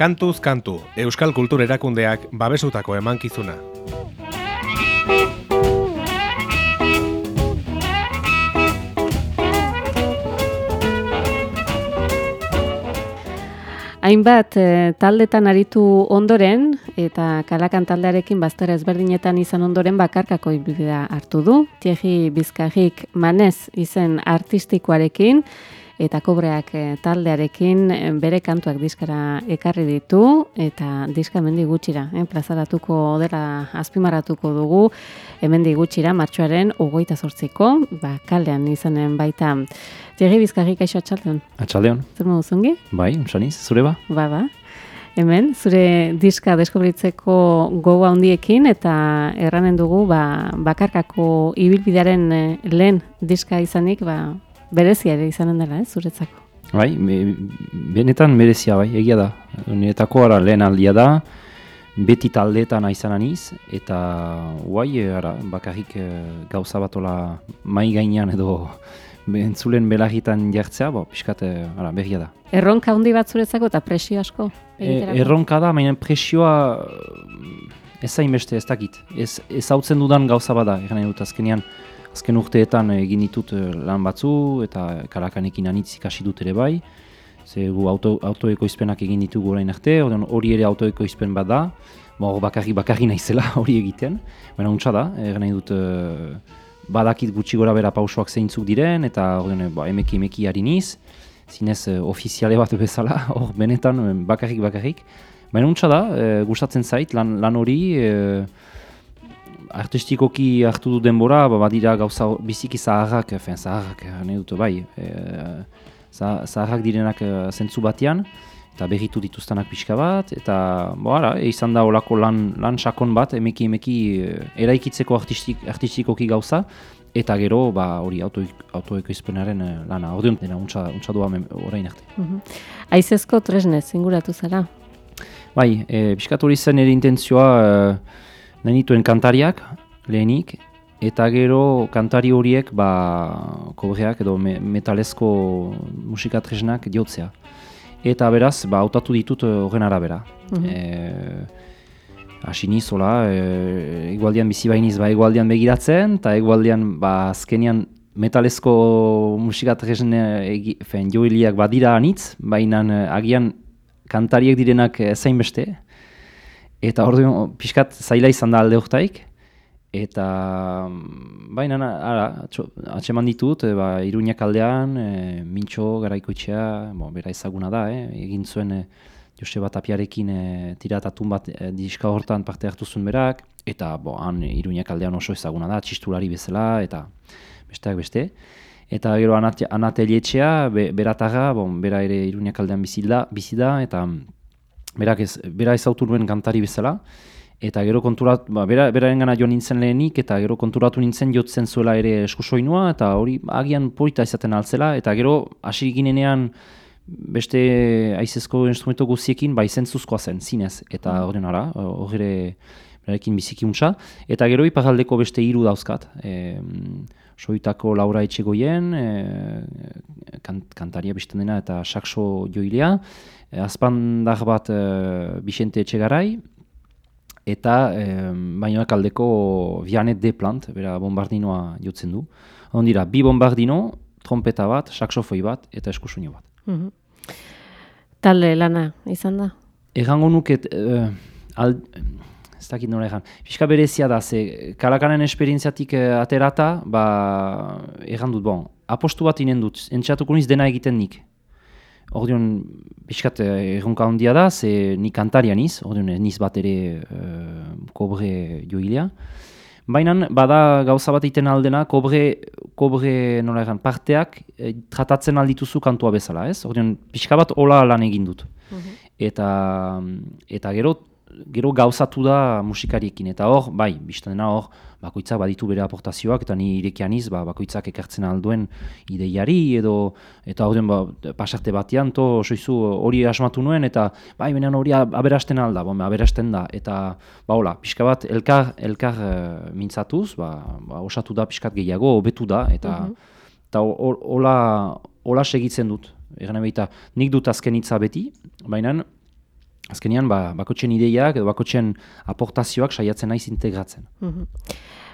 Kantuz kantu, Euskal Kultur Erakundeak babesutako emankizuna. Hainbat e, taldetan aritu ondoren eta kalakan taldearekin baztera ezberdinetan izan ondoren bakarkako ibidea hartu du. Tiegi Bizkajik manez izen artistikoarekin eta kobreak e, taldearekin e, bere kantuak diskara ekarri ditu eta diska hemendi gutxira, eh, plazaratuko dela azpimarratuko dugu hemendi gutxira martxoaren 28ko, ba kaldean izanen baita. Tiegi bizkarri kaixo atxaldeon. Atxaldeon. Zer modu zungi? Bai, unsaniz, zure ba? Ba, ba. Hemen, zure diska deskobritzeko gogoa handiekin eta erranen dugu ba, bakarkako ibilbidearen eh, lehen diska izanik ba, berezia ere izanen dela, eh, zuretzako. Bai, benetan berezia bai, egia da. Niretako ara lehen aldia da, beti taldeetan aizan aniz, eta guai, ara, bakarrik eh, gauza batola mai gainean edo entzulen belagitan jartzea, bo, piskat, ara, berria da. Erronka handi bat zuretzako eta presio asko? E, erronka da, mainan presioa ez zain beste ez dakit. Ez, ez dudan gauza bada, egan dut azkenean, azken urteetan egin ditut lan batzu eta karakanekin anitz ikasi dut ere bai. Ze gu auto, autoekoizpenak egin ditugu orain arte, hori ere autoekoizpen bat da. Bo, bakarri bakarri naizela hori egiten. Baina untsa da, egan dut badakit gutxi gora bera pausoak zeintzuk diren, eta orden, ba, emeki emeki hariniz, zinez uh, ofiziale bat bezala, hor benetan bakarrik bakarrik. Baina untsa da, e, gustatzen zait, lan, lan hori, e, artistikoki hartu du denbora, ba, badira gauza biziki zaharrak, fen zaharrak, nahi dut, bai, e, zaharrak direnak zentzu batean, eta berritu dituztenak pixka bat, eta bo, ara, izan da olako lan, lan sakon bat, emeki emeki eraikitzeko artistik, artistikoki gauza, eta gero ba, hori auto, autoeko izpenaren lana, hori dena untsa, untsa doa orain arte. Mm -hmm. Aizezko tresnez, inguratu zara? Bai, e, pixkat hori zen ere intentzioa e, nahi nituen kantariak, lehenik, eta gero kantari horiek ba, kobreak edo me, metalezko musikatresnak diotzea. Eta beraz, ba, autatu ditut horren arabera. Mm -hmm. Asi nizola, e, egualdian bizi bainiz ba egualdian begiratzen, eta egualdian ba azkenian metalezko musikatresne joiliak badira anitz, baina agian kantariek direnak zain beste. Eta hor pixkat zaila izan da alde horretaik. Eta baina ara, atxeman ditut, e, ba, iruñak aldean, e, mintxo garaikoitxea, bo, bera ezaguna da, eh? egin zuen e, Joseba Tapiarekin e, tiratatun bat e, diska hortan parte hartu zuen berak, eta bo, han iruñak aldean oso ezaguna da, txistulari bezala, eta besteak beste. Eta gero anatelietxea, be, beratarra, bon, bera ere iruñak aldean bizi da, bizi da eta berak ez, bera ez autu nuen kantari bezala. Eta gero konturatu, ba, bera, beraren gana jo nintzen lehenik, eta gero konturatu nintzen jotzen zuela ere eskusoinua, eta hori agian polita izaten altzela, eta gero hasi ginenean beste aizezko instrumento guziekin, ba izentzuzkoa zen, zinez, eta hori nara, hori berarekin biziki untsa. Eta gero iparaldeko beste hiru dauzkat. E, soitako Laura Etxegoien, e, kantaria bizten dena eta sakso joilea, e, azpandar bat e, Bixente Etxegarai, eta e, bainoak aldeko Vianet de Plant, bera bombardinoa jotzen du. Ondira, bi bombardino, trompeta bat, saksofoi bat eta eskusunio bat. Mm -hmm. Talde lana izan da? Egango nuket, uh, ez dakit nola egan. Piska berezia da, ze kalakanen esperientziatik uh, aterata, ba, egan dut, bon, apostu bat inen dut, entxatuko niz dena egiten nik. Ordeon, piskat eh, erronka handia da, ze nik kantaria niz, ordeon niz bat ere uh, kobre joilea. Baina, bada gauza bat egiten aldena, kobre, kobre nola egan, parteak eh, tratatzen aldituzu kantua bezala, ez? Ordeon, pixka bat hola lan egin dut. Mhm. Eta, eta gero, gero gauzatu da musikariekin, eta hor, bai, bizten dena hor, bakoitzak baditu bere aportazioak, eta ni irekian iz, ba, bakoitzak ekartzen alduen ideiari, edo, eta hori ba, pasarte batean, to, soizu hori asmatu nuen, eta bai, benean hori aberasten alda, bon, aberasten da, eta, ba, hola, pixka bat, elkar, elkar uh, mintzatuz, ba, ba, osatu da pixkat gehiago, hobetu da, eta, mm eta hola, hola segitzen dut, egan nik dut azken hitza beti, baina azkenean ba, bakotxen ideiak edo bakotxen aportazioak saiatzen naiz integratzen. Mhm.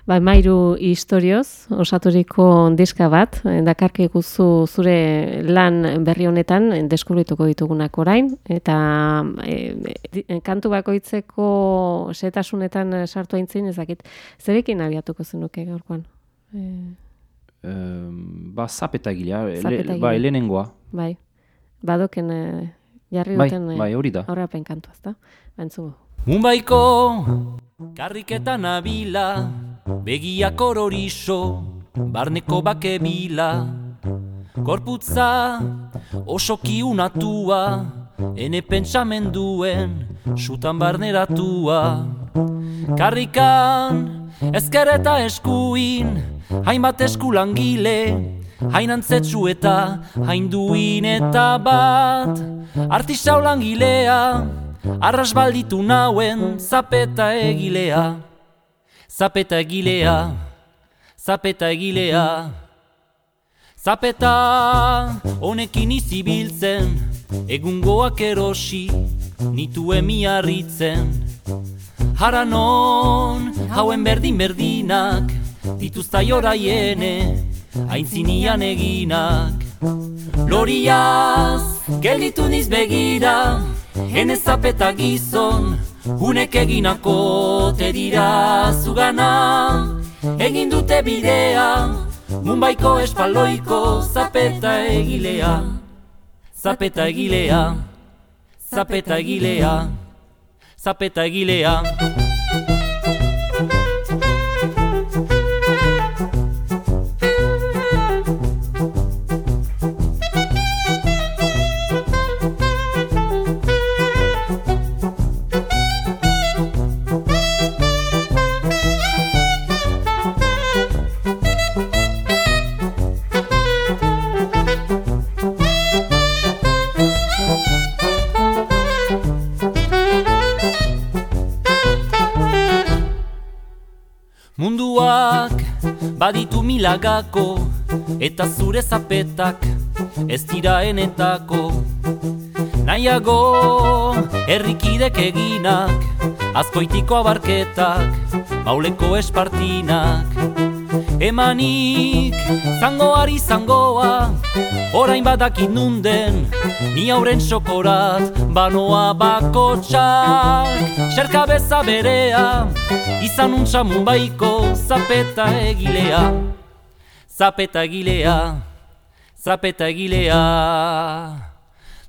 Ba, mairu historioz, osaturiko diska bat, eh, dakarki guzu zure lan berri honetan eh, deskubrituko ditugunak orain, eta e, e, kantu bakoitzeko setasunetan sartu aintzin, ezakit, zerekin abiatuko zenuke gaurkoan? E... E, ba, zapeta gilea, ba, helenengoa. Bai, badoken e, jarri bai, duten bai, hori da. aurrapen kantu, ezta? Bentzugu. Mumbaiko karriketan abila, begiak ororiso, barneko bake bila. Korputza oso kiunatua, ene pentsamenduen, sutan barneratua. Karrikan ezkereta eskuin, hainbat eskulangile, hain antzetsu eta hain duin eta bat. Artisau langilea, arras balditu nauen zapeta egilea. Zapeta egilea, zapeta egilea. Zapeta honekin izibiltzen, egungoak erosi, nitu emiarritzen. Haranon, hauen berdin berdinak, dituzta joraiene, aintzinian eginak. Loriaz, gelditu niz begira, hene zapeta gizon, Hunek eginako te dira zugana Egin dute bidea Mumbaiko espaloiko zapeta egilea Zapeta egilea Zapeta egilea Zapeta egilea Munduak milagako eta zure zapetak ez dira enetako. Nahiago herrikidek eginak azkoitiko abarketak mauleko espartinak. Emanik zangoari zangoa orain badakit nunden ni hauren sokorat banoa bakotxak Xerka beza berea izan untsa mumbaiko zapeta egilea Zapeta egilea, zapeta egilea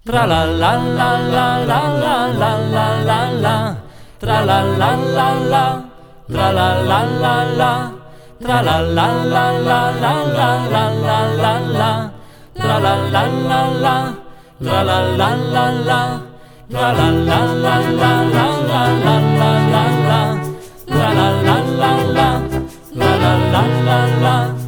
Tra la la la la la la la la la la Tra la la la la Tra la la la la Tra la la la la la la la la la la Tra la la la la Tra la la la la Tra la la la la la la la la la la La la la la la La la la la la La la la la la la la la la la la Tra la la la la Tra la la la la Tra la la la la la la la la la la Tra la la la la Tra la la la la Tra la la la la la la la la la la Tra la la la la Tra la la la la Tra la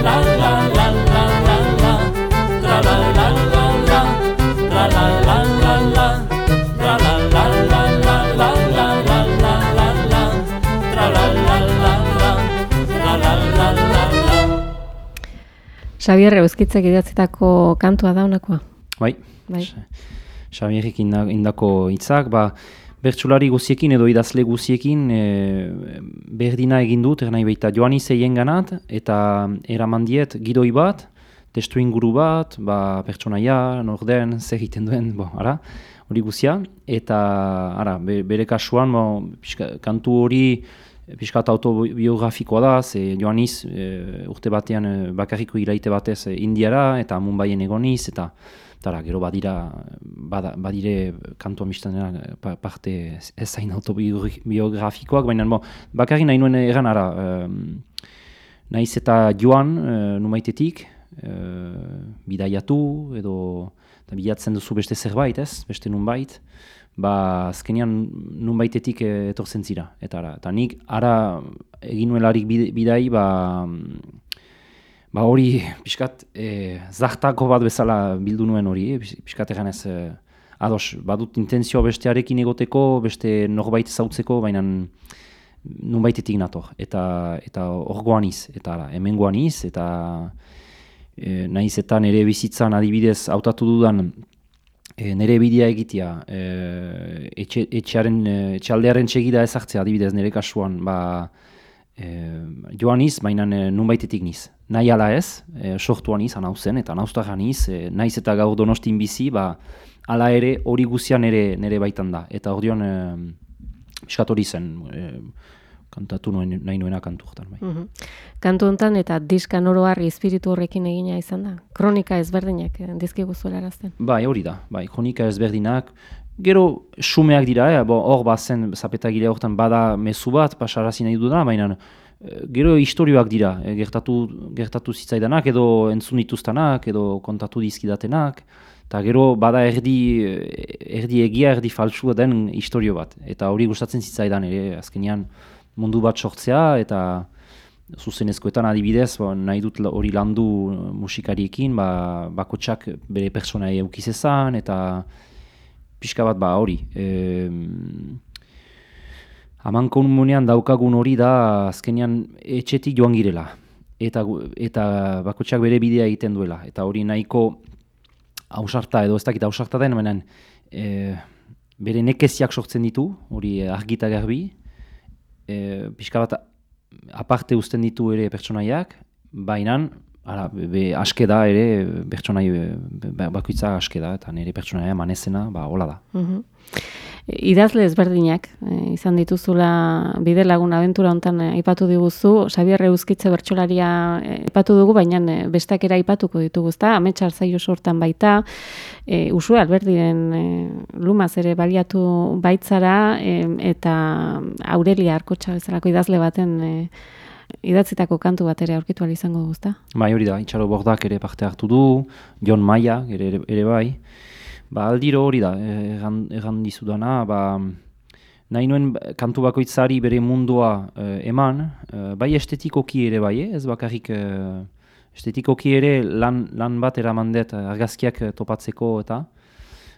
Xabier Euskitzek idatzitako kantua da honakoa. Bai, Bai. Xabierik inda, indako hitzak, ba, bertsulari guziekin edo idazle guziekin e, berdina egin dut, nahi baita joan izeien ganat, eta eraman diet gidoi bat, testu inguru bat, ba, pertsonaia, norden, zer egiten duen, bo, ara, hori guzia, eta ara, be, bere kasuan, bo, pixka, kantu hori pixkat autobiografikoa da, ze Joaniz e, urte batean e, bakarriko iraite batez e, Indiara eta Mumbaien egoniz, eta tara, gero badira, bada, badire kantu amistanera pa, parte ez zain autobiografikoak, baina bo, bakarri nahi nuen egan ara, e, nahiz eta joan e, numaitetik, e, bidaiatu edo bilatzen duzu beste zerbait, ez? Beste nunbait, ba azkenean nunbaitetik e, etortzen zira. Eta ara, eta nik ara egin nuelarik bidai, ba ba hori pixkat e, zartako bat bezala bildu nuen hori, e, pixkat egan e, ados, badut intentzioa bestearekin egoteko, beste norbait zautzeko, baina nunbaitetik nator, eta eta hor goaniz, eta ara, hemen goaniz, eta e, nahiz eta nire bizitzan adibidez hautatu dudan e, nire bidea egitea e, etxe, etxearen, e, etxaldearen txegida ezartzea adibidez nire kasuan ba, e, joan iz, baina e, nunbaitetik niz. Nahi ala ez, e, sortuan izan hau zen, eta nauztarra niz, e, nahiz eta gaur donostin bizi, ba, ala ere hori guzian nire, nire baitan da. Eta hor dion, e, zen, e, kantatu nuen, nahi nuena kantu jotan. Bai. Mm Kantu honetan eta diskan oroarri espiritu horrekin egina izan da? Kronika ezberdinak eh, dizki guztuela erazten? Bai, hori da. Bai, kronika ezberdinak. Gero, sumeak dira, eh? hor bazen zapetagile horretan bada mezu bat, pasarazi nahi dudana, baina eh, gero historioak dira, eh? gertatu, gertatu zitzaidanak, edo entzun dituztanak, edo kontatu dizkidatenak, eta gero bada erdi, erdi egia, erdi falsua den historio bat. Eta hori gustatzen zitzaidan ere, azkenean, mundu bat sortzea eta zuzenezkoetan adibidez ba, nahi dut hori landu musikariekin ba, bakotsak bere personai eukizezan eta pixka bat ba hori e, Haman komunean daukagun hori da azkenean etxetik joan girela eta, eta bakotsak bere bidea egiten duela eta hori nahiko hausarta edo ez dakit hausarta den menen, e, bere nekeziak sortzen ditu hori argita garbi e, pixka bat aparte uzten ditu ere pertsonaiak, baina ara, be, aske da ere pertsonai bakoitza aske da, eta nire pertsonaia manezena, ba, hola da. Mm idazle ezberdinak e, izan dituzula bide lagun abentura hontan e, aipatu diguzu Xabier Euskitze bertsolaria e, aipatu dugu baina e, bestak era aipatuko ditugu ezta Ametsar Zaio sortan baita e, Usue Alberdiren e, lumaz ere baliatu baitzara eta Aurelia Arkotxa bezalako idazle baten e, idatzitako kantu bat ere aurkitu izango guzta. Bai, hori da, Itxaro Bordak ere parte hartu du, Jon Maia ere, ere bai. Ba, aldiro hori da, egan, egan dizudana, ba, nahi nuen kantu bakoitzari bere mundua eh, eman, eh, bai estetikoki ere bai, eh? ez bakarrik eh, estetikoki ere lan, lan bat eramandet argazkiak topatzeko eta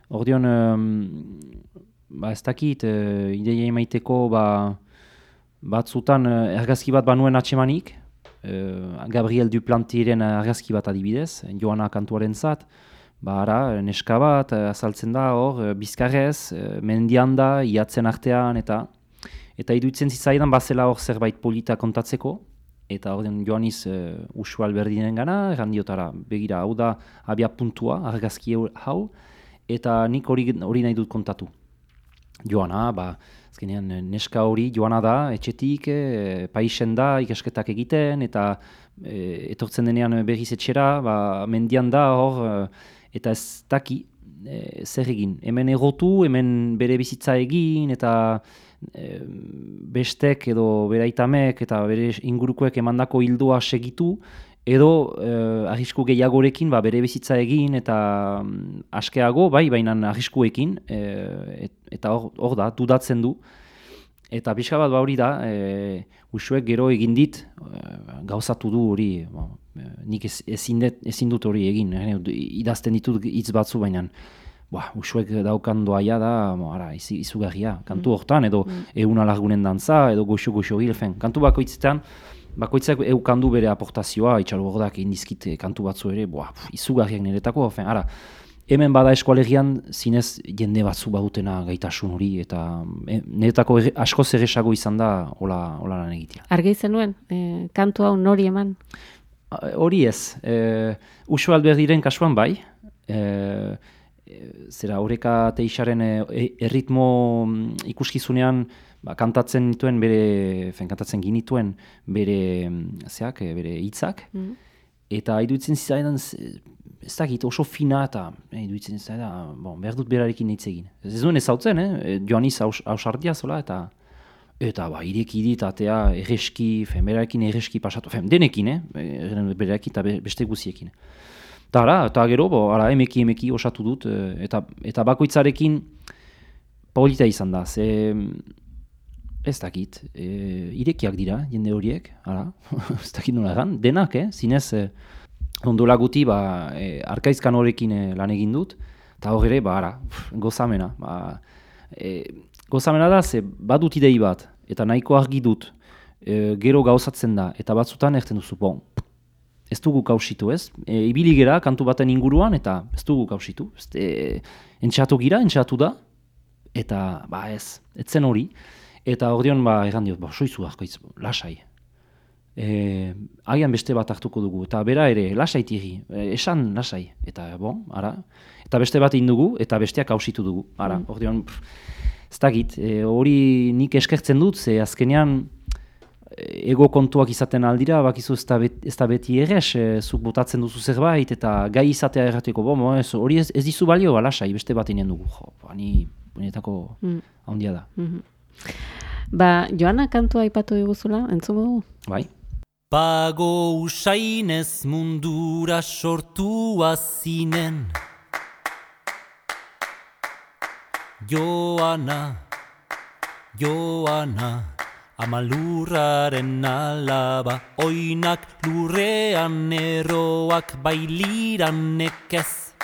ordion, eh, ba, ez dakit, eh, ideia emaiteko ba, batzutan argazki bat banuen atsemanik, eh, Gabriel Duplantiren argazki bat adibidez, Joana kantuaren zat, Ba, ara, neska bat, eh, azaltzen da, hor, eh, bizkarrez, eh, mendian da, iatzen artean, eta eta iduitzen zitzaidan, bazela hor zerbait polita kontatzeko, eta hor den joaniz uh, usual berdinen gana, errandiotara, begira, hau da, abia puntua, argazki hau, eta nik hori, hori nahi dut kontatu. Joana, ba, azkenean, neska hori, joana da, etxetik, e, paisen da, ikasketak egiten, eta etortzen denean berriz etxera, ba, mendian da, hor, eta ez daki e, zer egin. Hemen egotu, hemen bere bizitza egin, eta e, bestek edo bere aitamek eta bere ingurukoek emandako hildoa segitu, edo e, arrisku gehiagorekin ba, bere bizitza egin eta mm, askeago, bai, baina arriskuekin, e, eta hor da, dudatzen du. Eta pixka bat ba hori da, e, usuek gero egin dit, e, gauzatu du hori, ba, e, nik ez, ezin, dut hori egin, e, idazten ditut hitz batzu baina, ba, usuek daukan doaia da, ara, izugarria, kantu mm. hortan, edo mm. egun alargunen dantza, edo goxo-goxo hilfen. Kantu bakoitzetan, bakoitzak eukandu bere aportazioa, itxalu hordak indizkit kantu batzu ere, boa, izugarriak niretako, ara, hemen bada eskualegian zinez jende batzu badutena gaitasun hori eta e, niretako asko zerresago izan da hola, hola lan egitea. Argi zenuen, e, kantu hau nori eman? Hori ez, e, usu alberdiren kasuan bai, e, zera horreka teixaren e, erritmo mm, ikuskizunean ba, kantatzen dituen bere, fen, kantatzen ginituen bere, mm, zeak, bere hitzak, mm. eta idutzen zizaidan ez dakit oso fina eta eh, duitzen ez da, bon, behar dut berarekin hitz egin. Ez duen ez hautzen, eh? joan iz hausartia zola eta Eta ba, ireki dit, atea, erreski, fen, berarekin erreski pasatu, fen, denekin, eh? Berarekin eta be- beste guziekin. Eta ara, eta gero, bo, ara, emeki emeki osatu dut, eh, eta, eta bakoitzarekin polita izan da, ze ez dakit, e, irekiak dira, jende horiek, ara, ez dakit nola egan, denak, eh? zinez, e, ondola guti, ba, e, arkaizkan horrekin e, lan egin dut, eta hor ere, ba, ara, pff, gozamena, ba, e, gozamena da, ze badut idei bat, eta nahiko argi dut, e, gero gauzatzen da, eta batzutan erten duzu, bon, ez dugu kausitu, ez? E, ibili gera kantu baten inguruan, eta ez dugu kausitu. E, entxatu gira, entxatu da, eta ba ez, ez zen hori. Eta ordeon ba egan diot, ba soizu arkoitz, lasai. E, agian beste bat hartuko dugu, eta bera ere, lasai tiri, e, esan lasai. Eta bon, ara, eta beste bat egin dugu, eta besteak kausitu dugu. Ara, Mm. ordeon, ez dakit, e, hori nik eskertzen dut, ze azkenean, ego kontuak izaten aldira, bakizu ez da beti, ez da beti errez, e, zuk botatzen duzu zerbait, eta gai izatea errateko, bo, mo, ez, hori ez, ez dizu balio, alasai, beste bat inen dugu, jo, ba, ni, benetako Mm. handia da, Mhm. Ba, Joana kantua aipatu diguzula, entzungo dugu? bai? Pago usainez mundura sortua zinen. Joana, Joana, amalurraren alaba Oinak lurrean eroak bailiran nekez.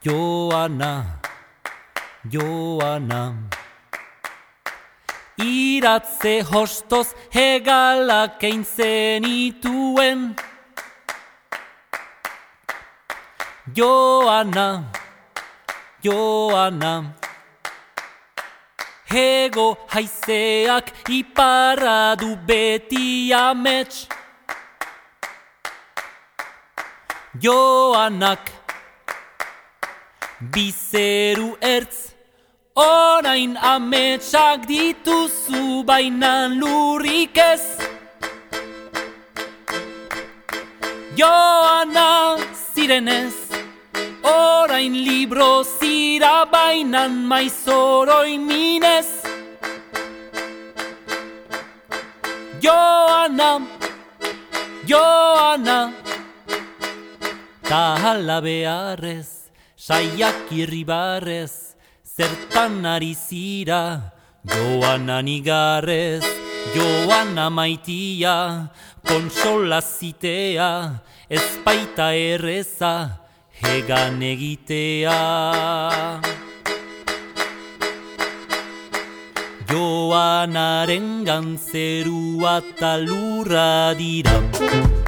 Joana, Joana Iratze hostoz hegalak egin zenituen. Joana, Joana Hego haizeak iparra du beti amets. Joanak Bizeru ertz Orain ametsak dituzu bainan lurrik ez. Joana zirenez Orain libro zira bainan maizoroi minez. Joana, Joana Ta hala beharrez, saiak irribarrez Zertan ari zira, joana nigarrez Joana maitia, konsola zitea Ez baita erreza, hegan egitea. Joanaren gantzerua eta lurra dira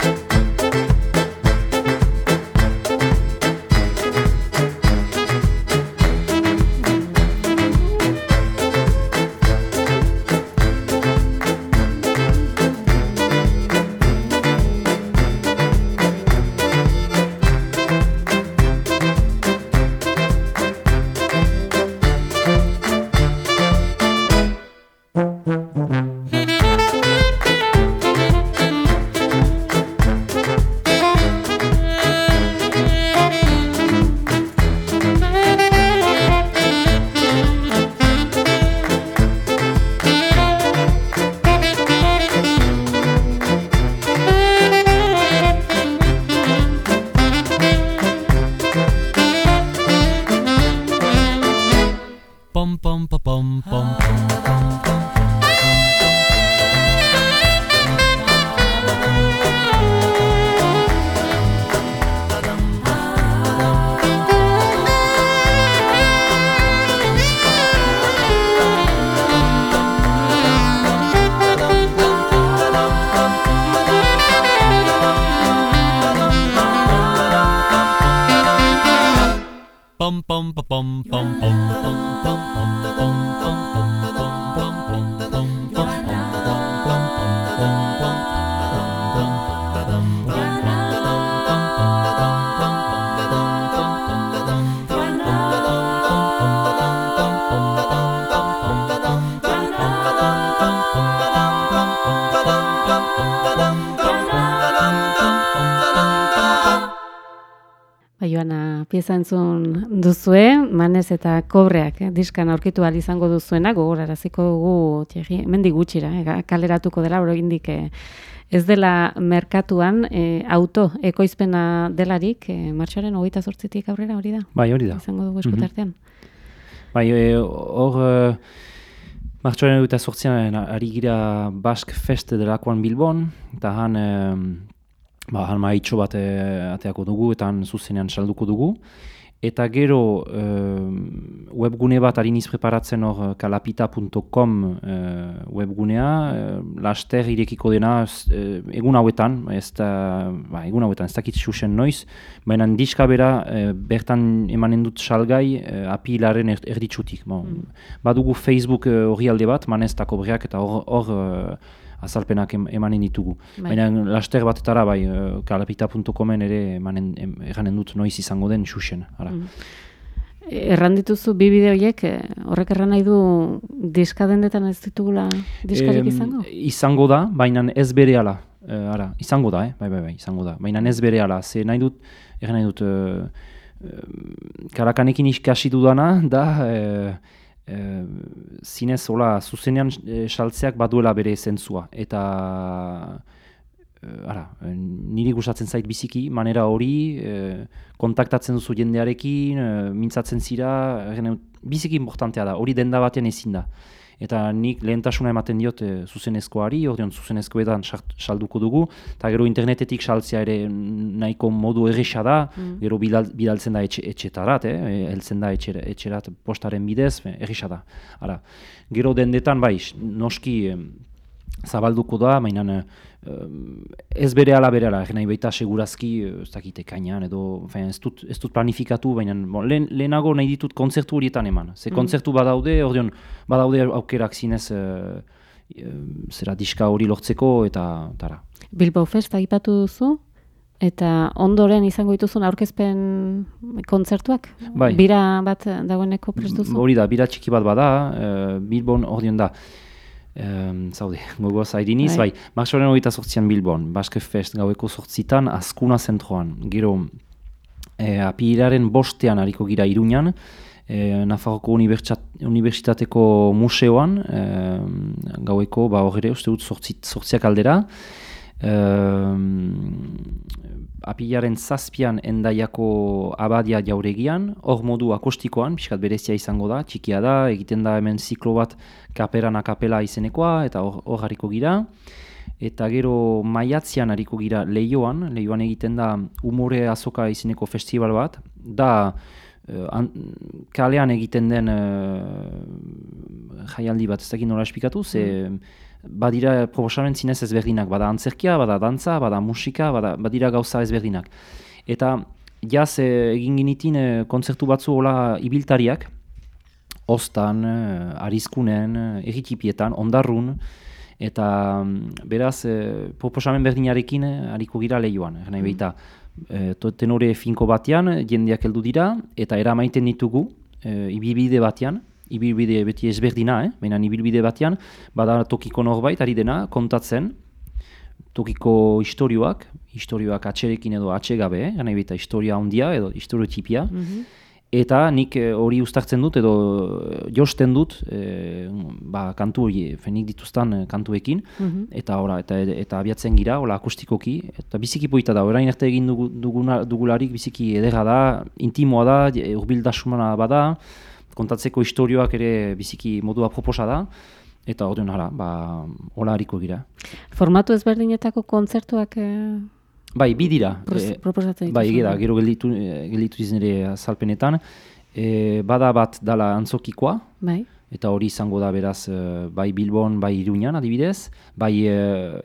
Pieza entzun duzue, manez eta kobreak, eh, diskan aurkitu ahal izango duzuena, gogoraraziko dugu, txegi, mendi gutxira, eh, kaleratuko dela, oro indik, eh, ez dela merkatuan, eh, auto, ekoizpena delarik, eh, martxoaren hogeita sortzitik aurrera hori da? Bai, hori da. Izango dugu eskutartean. Bai, e, hor, e, martxoaren hogeita sortzian ari gira Bask Fest delakoan Bilbon, eta han, e, ba, han maitxo bat e, ateako dugu, eta zuzenean salduko dugu. Eta gero e, webgune bat hariniz preparatzen hor kalapita.com e, webgunea, e, laster irekiko dena e, egun hauetan, ez da, ba, egun hauetan, ez dakit xuxen noiz, baina diska bera e, bertan emanen dut salgai e, apilaren er, erditsutik. Bon, mm. Badugu Facebook hori alde bat, maneztako break eta hor, hor azalpenak emanen ditugu. Bai. Baina laster batetara bai, uh, kalapita.comen ere emanen eranen dut noiz izango den xuxen. Mm. Erran dituzu bi bideo horiek, eh, horrek erran nahi du diska dendetan ez ditugula diskarik izango? izango da, baina ez bere ala. Uh, ara, izango da, eh? bai, bai, bai, izango da. Baina ez bere ala, ze nahi dut, erran nahi dut, uh, karakanekin ikasi dudana, da, e, zinez hola zuzenean e, saltzeak baduela bere zentzua. Eta e, ara, niri gustatzen zait biziki manera hori e, kontaktatzen duzu jendearekin e, mintzatzen zira biziki importantea da. Hori denda batean ezin da eta nik lehentasuna ematen diot e, zuzenezkoari, ordeon zuzenezkoetan salduko dugu, eta gero internetetik saltzea ere nahiko modu erresa da, mm. gero bidal, bidaltzen da etxe, etxetarat, eh? heltzen da etxer, etxerat postaren bidez, erresa da. Ara, gero dendetan, bai, noski zabalduko da, mainan ez bere ala bere ala, nahi baita segurazki, ez dakite kainan, edo ez dut, ez dut planifikatu, baina bon, lehen, lehenago nahi ditut kontzertu horietan eman. Ze mm. kontzertu badaude, ordeon, badaude aukerak zinez, uh, zera diska hori lortzeko, eta tara. Bilbao Fest aipatu duzu, eta ondoren izango dituzun aurkezpen kontzertuak? Bai. Bira bat dagoeneko prest duzu? Hori da, bira txiki bat bada, uh, Bilbon ordeon da, Um, zaude, gogo zairiniz, bai, bai. Marxoren hori sortzian Bilbon, Baske Fest gaueko sortzitan, askuna zentroan, gero e, apiraren bostean hariko gira iruñan, e, Nafarroko Unibertsitateko museoan, e, gaueko, ba horre, uste dut, sortziak aldera, apilaren zazpian endaiako abadia jauregian, hor modu akustikoan, pixkat berezia izango da, txikia da, egiten da hemen ziklo bat kaperan akapela izenekoa, eta hor hariko gira. Eta gero maiatzian hariko gira lehioan, lehioan egiten da umore azoka izeneko festival bat, da uh, kalean egiten den uh, jaialdi bat, ez dakit nola espikatu, ze... Mm badira proposamen zinez ezberdinak, bada antzerkia, bada dantza, bada musika, bada, badira gauza ezberdinak. Eta jaz e, egin ginitin e, kontzertu batzu hola ibiltariak, ostan, e, arizkunen, egitipietan, ondarrun, eta mm, beraz proposamen berdinarekin hariko gira lehioan. Nahi behita, tenore finko batean, jendeak heldu dira, eta eramaiten ditugu, ibibide batean, ibilbide beti ezberdina, eh? baina ibilbide batean, bada tokiko norbait, ari dena, kontatzen, tokiko historioak, historioak atxerekin edo atxegabe, eh? gana ibita historia handia edo historiotipia, mm eta nik eh, hori ustartzen dut edo eh, josten dut e, ba, kantu hori, fenik dituztan kantuekin, mhm. eta ora, eta, eta abiatzen gira, hola akustikoki, eta biziki poita da, orain arte egin duguna, dugularik biziki edera da, intimoa da, urbildasumana bada, kontatzeko historioak ere biziki modua proposa da, eta hori hala, ba, hola hariko gira. Formatu ezberdinetako kontzertuak... Eh, bai, bi dira. Eh, proposatzen Bai, gira, gero gelditu, eh, gelditu izan ere azalpenetan. E, bada bat dala antzokikoa, bai. eta hori izango da beraz bai Bilbon, bai Iruñan adibidez, bai e,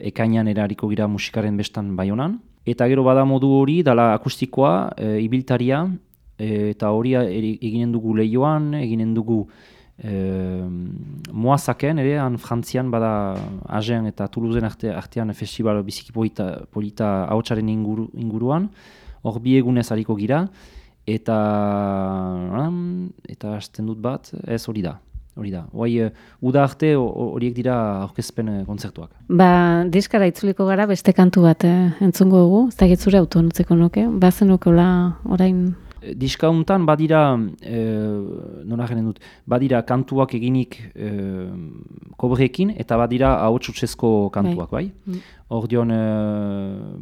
ekainan erariko gira musikaren bestan bai honan. Eta gero bada modu hori, dala akustikoa, e, ibiltaria, eta hori eginen dugu lehioan, eginen dugu e, moazaken, ere, han frantzian bada Agen eta Toulousen arte, artean festival biziki polita, polita hautsaren inguru, inguruan, hor bi egunez hariko gira, eta eta hasten dut bat, ez hori da. Hori da. Hoi, uh, uda arte horiek dira aurkezpen uh, kontzertuak. Ba, diskara itzuliko gara beste kantu bat eh, entzungo dugu, ez da gitzure autonutzeko nuke, bazen orain diskauntan badira, e, nola garen dut, badira kantuak eginik e, kobrekin, eta badira ahotsutsezko kantuak, bai? Mm. Ordion, e,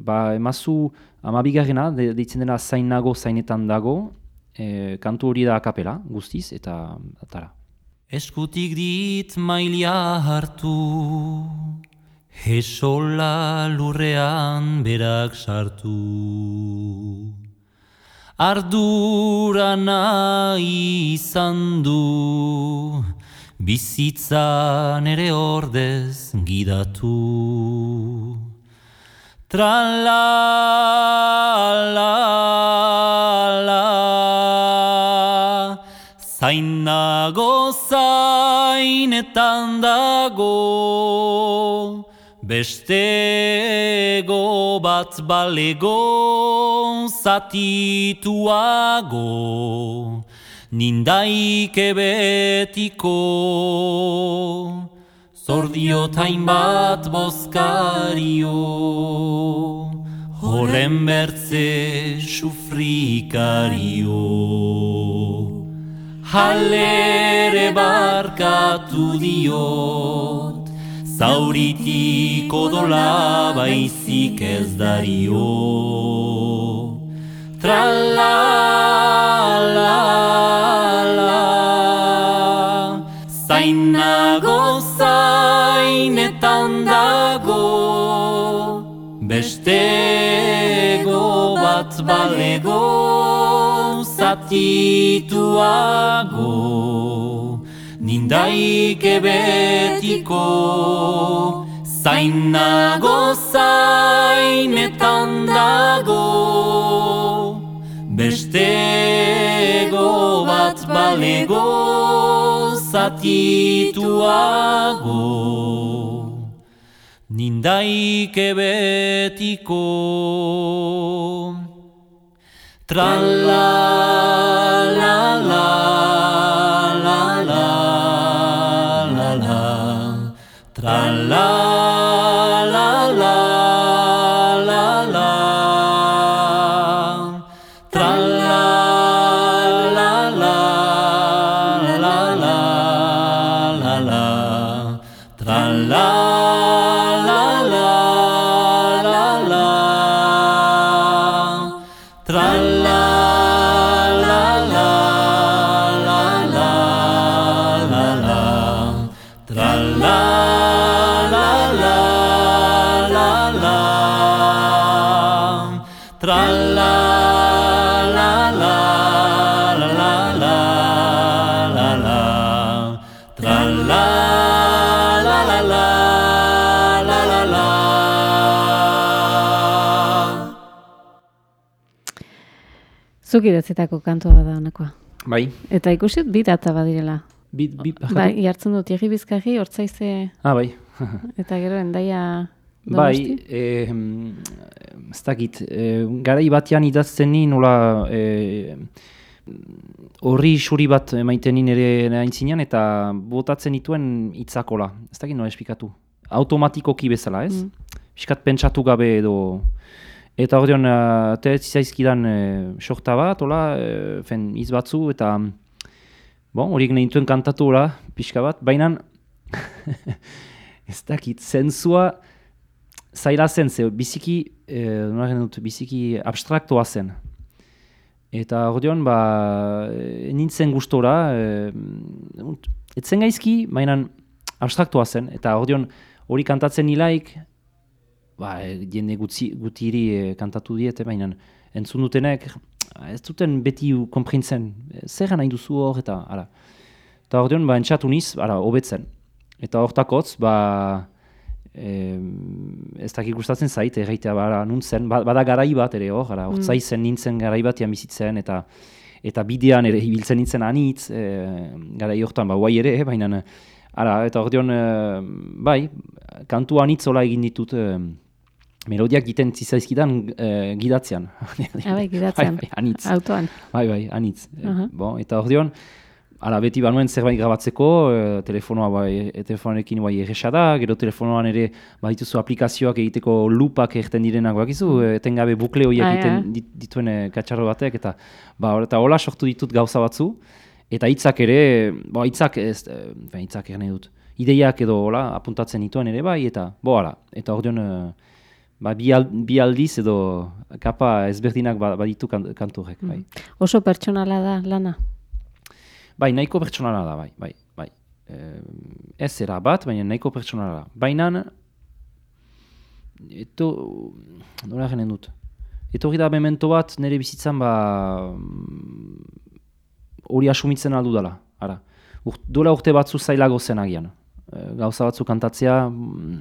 ba, emazu, amabigarrena, de, deitzen dena zain nago, zainetan dago, e, kantu hori da akapela, guztiz, eta atara. Eskutik dit mailia hartu, Hesola lurrean berak sartu. Ardura nahi izan du, Bizitza nere ordez gidatu. Tra-la-la-la Zainago zainetan dago Bestego bat balego zatituago. Nindaike betiko. Zordio tain bat bozkario. Horren bertze sufrikario. Halere barkatu diot Zauritik odola baizik ez dario. Tra-la-la-la Zainago zainetan dago Bestego bat balego Zatituago Nindaike betiko Zainago zainetan dago. Bestego bat balego Zatituago. Nindaike betiko Dalla Zuk idatzitako kantua bada honakoa. Bai, Eta ikusi dut bi data badirela. bi, bi, Bai, jartzen dut Egi Bizkaji, hortzaize Ah, bai. eta gero endaia Bai, eh, ez dakit, eh, garai batean idazten ni nola eh, horri xuri bat emaiten ni ere aintzinean eta botatzen dituen hitzakola. Ez dakit nola esplikatu. Automatikoki bezala, ez? Mm. Piskat pentsatu gabe edo... Eta hor dion, uh, zaizkidan eh, sorta bat, hola, eh, fen, hitz batzu, eta bon, horiek nahi nituen kantatu, hola, pixka bat, baina ez dakit, zentzua zaila zen, ze biziki, eh, dut, biziki abstraktoa zen. Eta hor dion, ba, eh, nintzen gustora, eh, etzen gaizki, baina abstraktoa zen, eta hor hori kantatzen nilaik, ba, e, jende gutzi, gutiri e, kantatu diete, baina entzun dutenek, ez duten beti konprintzen, e, zer nahi duzu hor, eta, ara. Eta hor dion, ba, entxatu niz, ara, hobetzen. Eta hortakotz, ba, e, ez dakik gustatzen zait, erraitea, bara, nuntzen, ba, bada garai bat ere hor, ara, hortzai zen nintzen garai batean bizitzen, eta eta bidean ere ibiltzen nintzen anitz, e, garai hortan, ba, guai ere, baina, ara, eta hor dion, e, bai, kantu anitzola egin ditut, e, melodiak egiten zizaizkidan e, gidatzean. Ah, bai, gidatzean. bai, bai, anitz. autoan. Bai, bai, anitz. Aha. Bon, eta hor dion, Ara, beti banuen zerbait grabatzeko, e, telefonoa bai, e, telefonarekin bai erresa da, gero telefonoan ere badituzu aplikazioak egiteko lupak egiten direnak bakizu, mm. etengabe bukle horiek Ah, egiten dit- dituen e, katxarro batek, eta ba, hor- eta hola sortu ditut gauza batzu, eta hitzak ere, bo, hitzak ez, hitzak nahi dut, ideiak edo hola apuntatzen dituen ere bai, eta bo, hala, eta ordeon, e, ba, bi, al, bi aldiz edo kapa ezberdinak ba- baditu kan, kanturek, bai. Oso pertsonala da lana. Bai, nahiko pertsonala da, bai, bai, bai. E, ez era bat, baina nahiko pertsonala da. Baina, eto, nola genen dut, etorri da memento bat nire bizitzan ba, mm, hori asumitzen aldu dela, ara. Urt, dola urte batzu zailago zen agian. E, gauza batzu kantatzea, mm,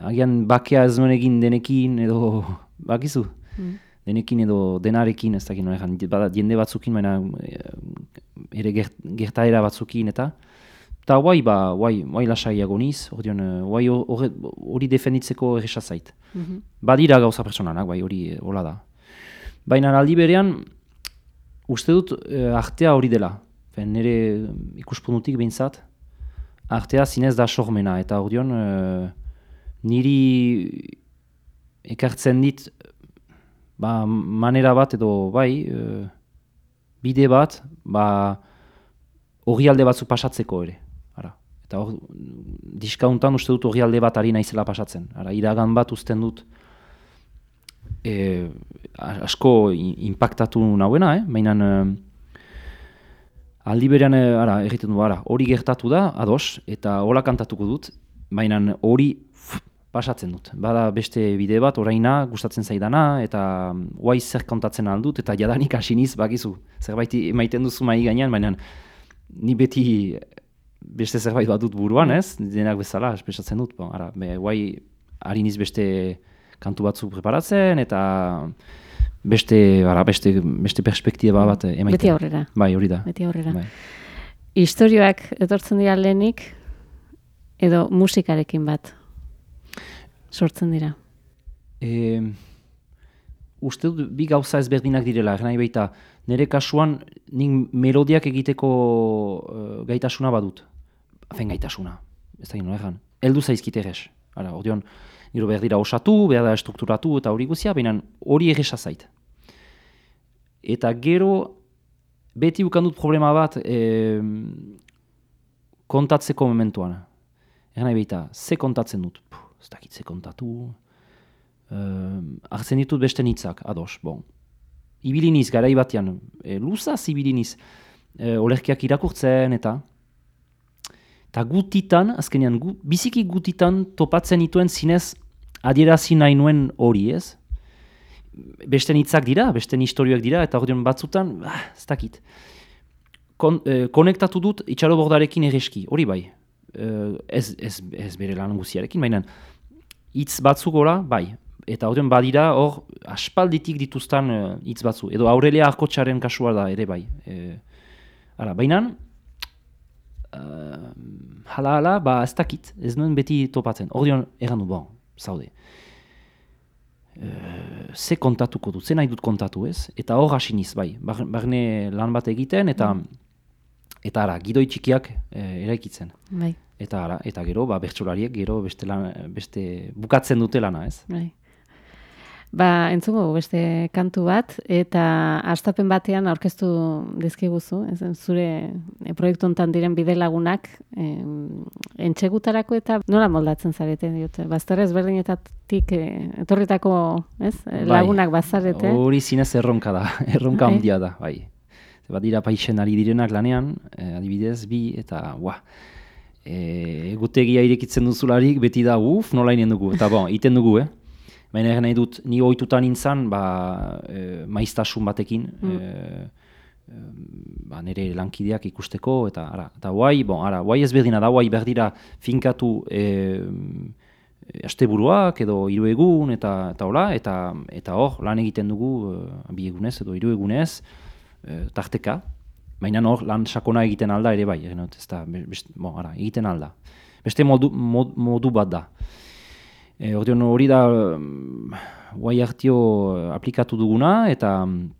agian bakea ez nuen egin denekin, edo, bakizu, denekin edo denarekin, ez dakit nola egan, bada jende batzukin, baina eh, ere gert, gertaera batzukin, eta eta guai, ba, guai, guai lasaiago niz, eh, horre- hori defenditzeko erresa zait. Badira gauza personalak, bai, hori eh, hola da. Baina aldi berean, uste dut eh, artea hori dela. Fen, nire ikuspuntutik behintzat, artea zinez da sormena, eta ordeon, eh, niri ekartzen dit ba, manera bat edo bai, e, bide bat, ba, orrialde batzu pasatzeko ere. Ara. Eta hor, diskauntan uste dut orrialde bat ari naizela pasatzen. Ara, iragan bat uzten dut e, asko impactatu nauena, eh? Mainan, e, aldi berean, e, ara, egiten du, ara, hori gertatu da, ados, eta hola kantatuko dut, mainan hori pasatzen dut. Bada beste bide bat, oraina, gustatzen zaidana, eta mm, guai zer kontatzen aldut, eta jadanik hasi niz, bakizu, zerbait emaiten duzu mai gainean, baina ni beti beste zerbait bat dut buruan, ez? Denak bezala, espesatzen dut, bon, ara, be, guai ari niz beste kantu batzu preparatzen, eta beste, ara, beste, beste perspektiba bat emaiten. Beti aurrera. Bai, hori da. Beti aurrera. Bai. Historioak etortzen dira lehenik, edo musikarekin bat sortzen dira. E, uste dut bi gauza ezberdinak direla, nahi baita, nire kasuan nik melodiak egiteko eh, gaitasuna badut. Afen gaitasuna, ez da gino egan. Eldu zaizkit errez. Ara, ordeon, niro behar dira osatu, behar da strukturatu eta hori guzia, baina hori erresa zait. Eta gero, beti ukan dut problema bat e, kontatzeko momentuan. Egan nahi baita, ze kontatzen dut? Puh, ez dakit ze kontatu, uh, hartzen ditut beste nitzak, ados, bon. Ibili niz, garai batean, e, luzaz ibili niz, e, olerkiak irakurtzen, eta eta gutitan, azkenean, gu, biziki gutitan topatzen dituen zinez adierazi nahi nuen hori, ez? Beste nitzak dira, beste historioak dira, eta ordeon batzutan, ah, ez dakit. Kon, eh, konektatu dut itxaro bordarekin erreski, hori bai. Eh, ez, ez, ez bere lan guziarekin, baina hitz batzuk bai. Eta horren badira hor aspalditik dituztan eh, hitz batzu. Edo Aurelia Arkotxaren kasua da ere bai. E, ara, baina uh, hala hala, ba ez dakit, ez nuen beti topatzen. Ordeon egan du, bon, zaude. Uh, ze kontatuko dut, ze nahi dut kontatu ez? Eta hor hasi niz, bai, Bar- barne lan bat egiten, eta eta ara, gidoi txikiak eh, eraikitzen. Bai, Eta ara, eta gero, ba, bertsolariek gero beste, lan, beste bukatzen dute lana, ez? bai. Ba, entzungo dugu beste kantu bat, eta astapen batean aurkeztu dizkiguzu, ez, zure e, proiektu hontan diren bide lagunak, em, entxegutarako eta nola moldatzen zarete, diote, bazter ezberdinetatik e, etorritako, ez, Bai. lagunak bazarete. Hori zinez erronka da, erronka Bai. handia da, bai. Bat dira paixen ari direnak lanean, eh, adibidez, bi, eta, e, egutegia irekitzen duzularik, beti da, uf, nola inen dugu, eta bon, iten dugu, eh? Baina egin nahi dut, ni ohituta nintzen, ba, e, maiztasun batekin, e, e, ba, nire lankideak ikusteko, eta, ara, eta guai, bon, ara, guai ezberdina da, guai berdira finkatu e, asteburuak edo hiru egun eta eta hola eta eta hor lan egiten dugu eh, bi egunez edo hiru egunez eh, tarteka baina hor lan sakona egiten alda ere bai dut ez da be- best, bon, ara, egiten alda beste modu, mod, modu bat da e, ordeon hori da mm, guai hartio eh, aplikatu duguna eta mm,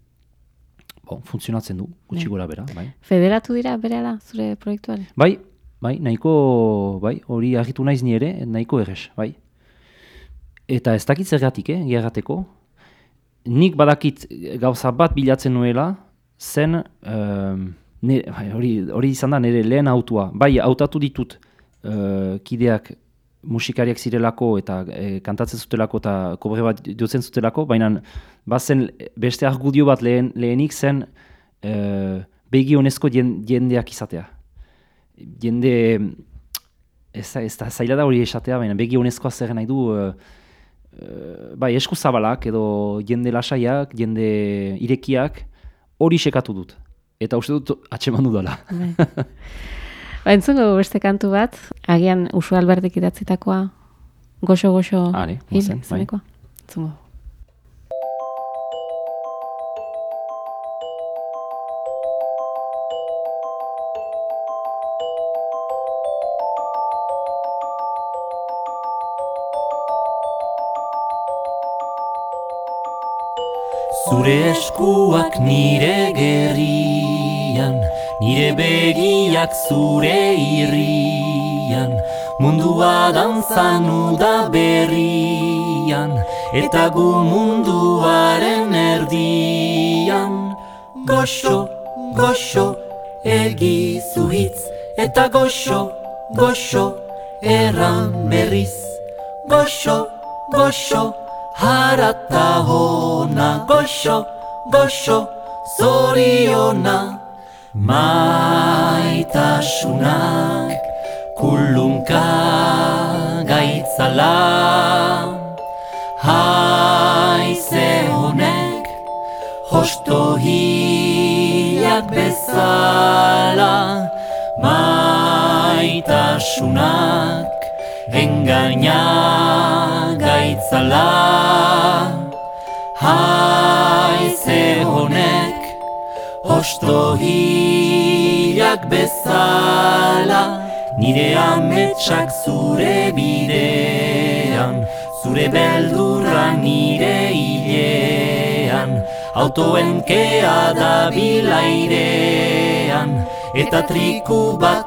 bon, funtzionatzen du, gutxi Bai. gora bera, bai. Federatu dira berehala zure proiektuaren? Bai, bai, nahiko, bai, hori argitu naiz ni ere, nahiko errez, bai. Eta ez dakit zergatik, eh, gerrateko. Nik badakit gauza bat bilatzen nuela, zen, bai, hori, hori izan da nire lehen autua. Bai, hautatu ditut eh, kideak musikariak zirelako eta eh, kantatzen zutelako eta kobre bat jotzen zutelako, baina bazen beste argudio bat lehen, lehenik zen uh, begi honezko jen- jendeak izatea jende ez, ez da zaila da hori esatea, baina begi honezkoa zer nahi du uh, uh, bai, esku zabalak edo jende lasaiak, jende irekiak hori sekatu dut. Eta uste dut atxeman dudala. Bai. ba, entzungo beste kantu bat, agian usu alberdik idatzitakoa, goxo-goxo Are, hil goazen, bai. izanekoa. Entzungo. Zure eskuak nire gerrian, nire begiak zure irrian, mundua dantzan uda berrian, eta gu munduaren erdian. Goxo, goxo, egizu hitz, eta goxo, goxo, erran berriz. Goxo, goxo, harata hona Goxo, goxo, zoriona Maitasunak kulunka gaitzala. Haize honek hosto hilak bezala Maitasunak engaina gaitzala Haize honek hosto hilak bezala Nire ametsak zure bidean Zure beldurra nire hilean Autoen kea da bilairean Eta triku bat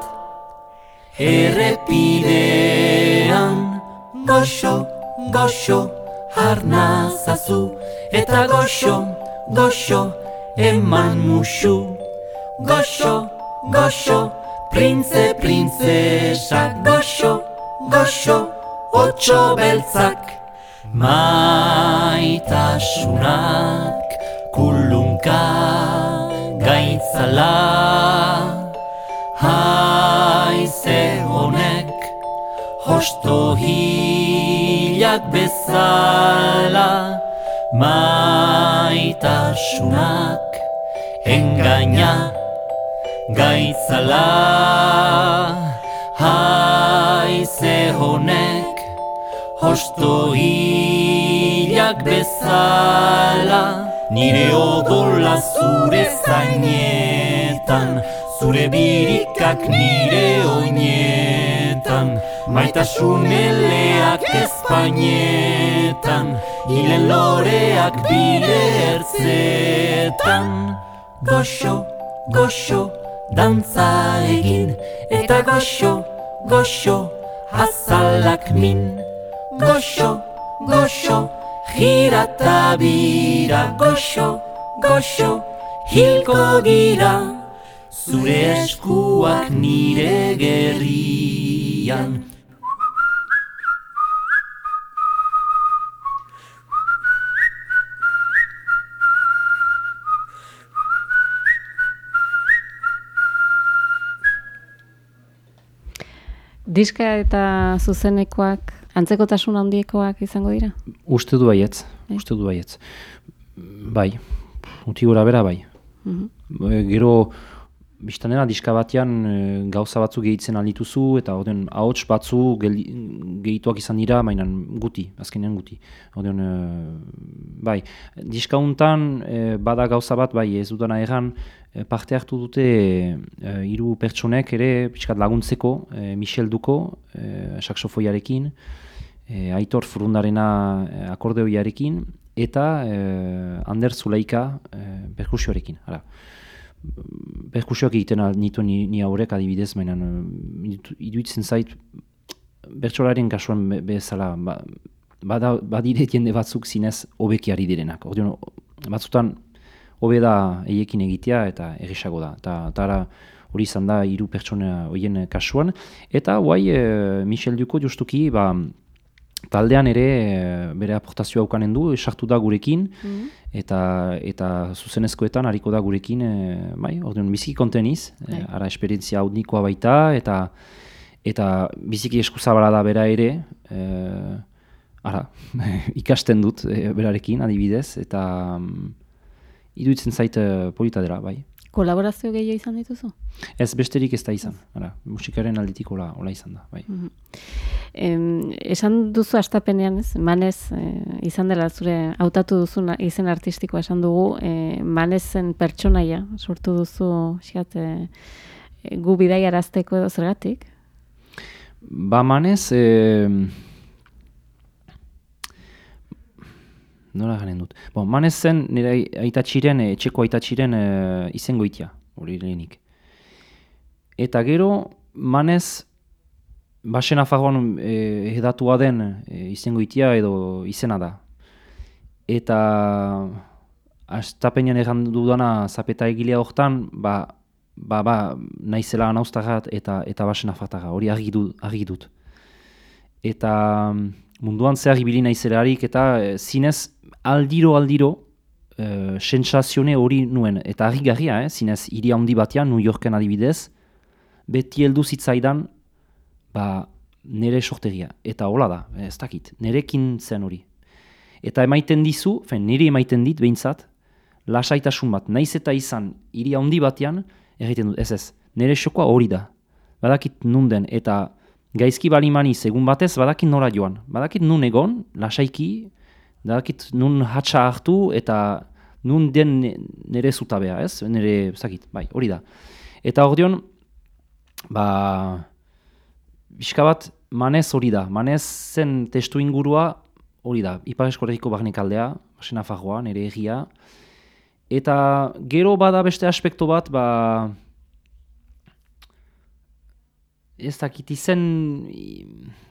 errepidean Goxo, goxo, harnazazu Eta goxo, goxo, eman musu. Goxo, goxo, printze, printzesa Goxo, goxo, otxo beltzak. Maitasunak kulunka gaitzala. Haize honek hosto hilak bezala Maitasunak engaina gaitzala. Haize honek hosto hilak bezala Nire odola zure zainetan Zure birikak nire oinetan Maitasun eleak espainetan Hilen loreak bide ertzetan. Goxo, goxo, dantza egin Eta goxo, goxo, azalak min. Goxo, goxo, girata bira. Goxo, goxo, hilko gira. Zure eskuak nire gerrian Diska eta zuzenekoak antzekotasun handiekoak izango dira? Uste du baietz, Bai. uste du baietz. Bai, uti gora bera bai. Mhm. E, gero, biztanera diska batean e, gauza batzu gehitzen aldituzu, eta orden ahots batzu gehituak izan dira, mainan guti, azkenean guti. Orden, e, bai, diska untan e, bada gauza bat, bai, ez dudana erran, e, parte hartu dute e, hiru pertsonek ere pixkat laguntzeko, e, Michel Duko, e, saksofoiarekin, Aitor Furundarena akordeoiarekin, eta e, Ander Zulaika e, perkusioarekin. Hala. Perkusioak egiten nituen ni, ni haurek adibidez, baina e, iduitzen zait bertsolaren kasuan be- bezala ba, bada, badire jende batzuk zinez hobekiari direnak. Orduan, batzutan hobe da eiekin egitea eta erresago da. Ta, tara hori izan da hiru pertsona horien kasuan. Eta guai e, Michel Duko justuki ba, taldean ere e, bere aportazioa ukanen du, sartu da gurekin, eta eta zuzenezkoetan hariko da gurekin, e, bai, orduan biziki konteniz, e, ara esperientzia audnikoa baita, eta eta biziki eskuzabala da bera ere, e, ara, ikasten dut e, berarekin adibidez, eta mm, iruditzen zait polita dela, bai. Kolaborazio gehiago izan dituzu? Ez besterik ez da izan, ara, musikaren aldetik hola, hola izan da, bai. Em, esan duzu astapenean, ez? Manez eh, izan dela zure hautatu duzun izen artistikoa esan dugu, eh, Manezen pertsonaia sortu duzu, xat, eh, gu bidaiarazteko edo zergatik? Ba manez, e, nola ganen dut. Bon, manez zen nire ai- aitatxiren, eh, etxeko aitatxiren e, izengoitia, hori lehenik. Eta gero, manez, basen afagoan e, edatua den e, izengoitia edo izena da. Eta astapenean egan dudana zapeta egilea hortan, ba, ba, ba, naizela anauztagat eta eta basen afataga, hori argi dut. Argi dut. Eta mm, munduan zehar ibili naizelarik eta e, zinez aldiro aldiro e, sentsazione hori nuen. Eta argi garria, eh, zinez hiri handi batean, New Yorken adibidez, beti heldu zitzaidan ba, nire sortegia. Eta hola da, ez dakit, nirekin zen hori. Eta emaiten dizu, fen, niri emaiten dit behintzat, lasaitasun bat, naiz eta izan hiri handi batean, egiten dut, ez ez, nire xokoa hori da. Badakit nun den, eta gaizki balimani egun batez, badakit nora joan. Badakit nun egon, lasaiki, badakit nun hatsa hartu, eta nun den nire zutabea, ez? Nire, zakit, bai, hori da. Eta ordion, ba, Bizka bat, manez hori da. Manez zen testu ingurua hori da. Ipar eskorregiko barnekaldea, basen afagoa, nire egia. Eta gero bada beste aspektu bat, ba... Ez dakit izen...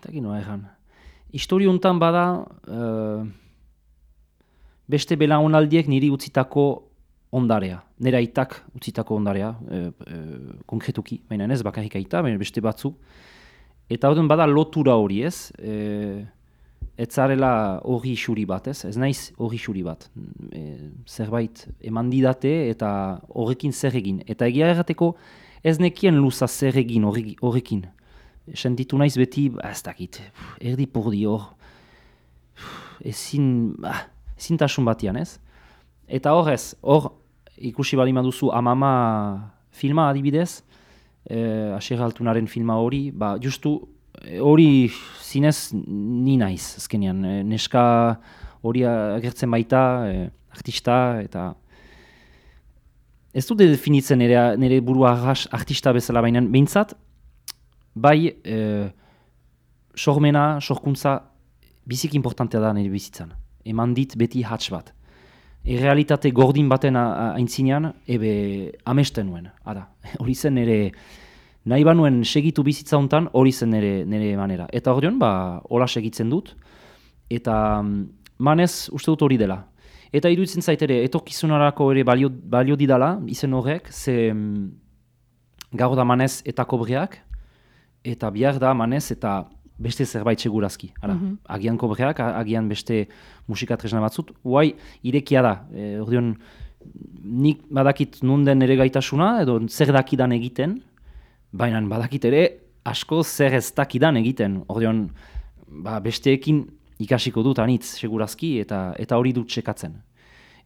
dakit noa egan. Histori honetan bada... eh, beste belaunaldiek niri utzitako ondarea. Nera aitak utzitako ondarea, e, e, konkretuki, baina ez bakarrik aita, baina beste batzu. Eta hori bada lotura hori ez, e, ez zarela hori xuri bat ez, ez naiz hori xuri bat. E, zerbait eman didate eta horrekin zer egin. Eta egia errateko ez nekien luza zer egin horrekin. Sentitu naiz beti, ba, ez dakit, erdi pordi hor, ezin, bah, ezintasun batian ez. Eta horrez, hor ikusi bali duzu amama filma adibidez, eh, Asier Altunaren filma hori, ba, justu eh, hori zinez ni naiz, azkenean. Eh, neska hori agertzen baita, eh, artista, eta ez dute definitzen nire, nire burua artista bezala baina behintzat, bai eh, sormena, sorkuntza bizik importantea da nire bizitzan. Eman dit beti hats bat. Errealitate gordin baten aintzinean, ebe amesten nuen. Ara, hori zen nire, nahi banuen segitu bizitza hontan, hori zen nire, nire manera. Eta hori ba, hola segitzen dut, eta mm, manez uste dut hori dela. Eta iruditzen zait ere, etorkizunarako ere balio, balio didala, izen horrek, ze mm, gaur da manez eta kobreak, eta bihar da manez eta beste zerbait segurazki. Ara, Agian kobreak, agian beste musika tresna batzut. Huai, irekia da. E, ordion, nik badakit nun den ere gaitasuna, edo zer dakidan egiten, baina badakit ere asko zer ez dakidan egiten. Ordion, ba, besteekin ikasiko dut anitz segurazki, eta eta hori dut sekatzen.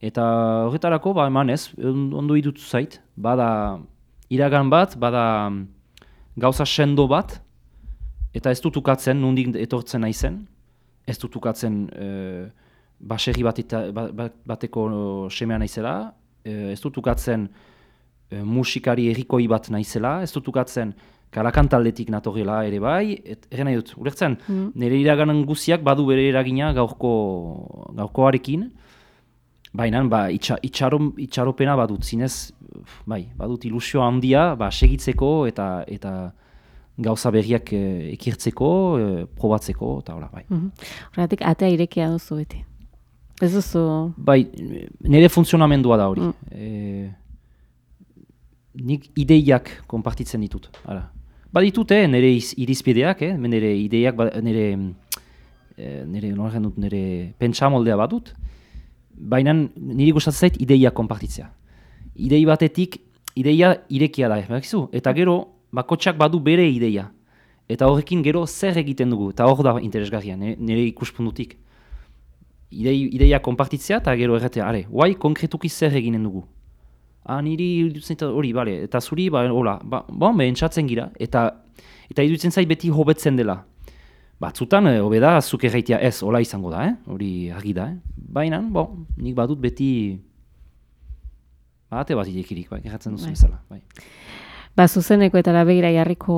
Eta horretarako, ba, eman ez, on- ondo idutu zait, bada iragan bat, bada mm, gauza sendo bat, eta ez dut ukatzen nondik etortzen naizen, ez dut ukatzen e, baserri bat ba, ba, bateko semea naizela, e, ez dut ukatzen e, musikari errikoi bat naizela, ez dut ukatzen kalakan taldetik natorrela ere bai, et, ere nahi dut, ulertzen, nire iraganan guziak badu bere eragina gaurko, gaurkoarekin, Baina, ba, itxa, itxaro, itxaropena badut, zinez, bai, badut ilusio handia, ba, segitzeko eta eta gauza berriak e, ekirtzeko, e, probatzeko, eta hola, bai. Mhm. Horregatik, atea irekia duzu beti. Ez duzu... Bai, nire funtzionamendua da hori. Mm. E, nik ideiak konpartitzen ditut. Hala. Baditut, eh, nire iz- irizpideak, eh, nire ideiak, ba- nire, eh, nire, dut, nire pentsamoldea badut, baina niri gustatzen zait ideiak konpartitzea. Idei batetik, ideia irekia da, badakizu? Eta gero, bakotsak badu bere ideia. Eta horrekin gero zer egiten dugu, eta hor da interesgarria, nire, ikuspuntutik idei, ideia konpartitzea eta gero erratea, are, guai konkretuki zer eginen dugu. Ah, niri hori, bale, eta zuri, ba, hola, ba, bon, be, entzatzen gira, eta, eta iruditzen zait beti hobetzen dela. Batzutan, eh, hobe da, zuk erraitea ez, hola izango da, eh? hori argi da, eh? Baina, bon, nik badut beti, bate bat idekirik, bai, erratzen duzu Bai. bezala, bai. Ba, zuzeneko eta begira jarriko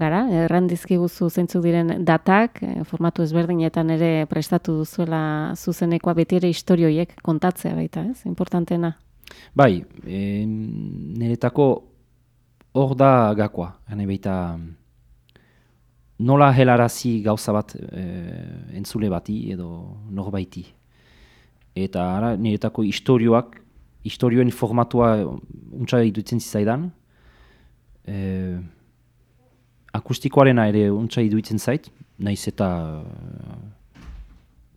gara, errandizkiguzu zeintzuk diren datak, eh, formatu ezberdinetan ere prestatu duzuela zuzenekoa beti ere historioiek kontatzea baita, ez? Importantena. Bai, e, niretako hor da gakoa, gane baita nola helarazi gauza bat e, entzule bati edo norbaiti. Eta ara, niretako historioak, historioen formatua untsa idutzen zizaidan, e, akustikoarena ere untsa idutzen zait, naiz eta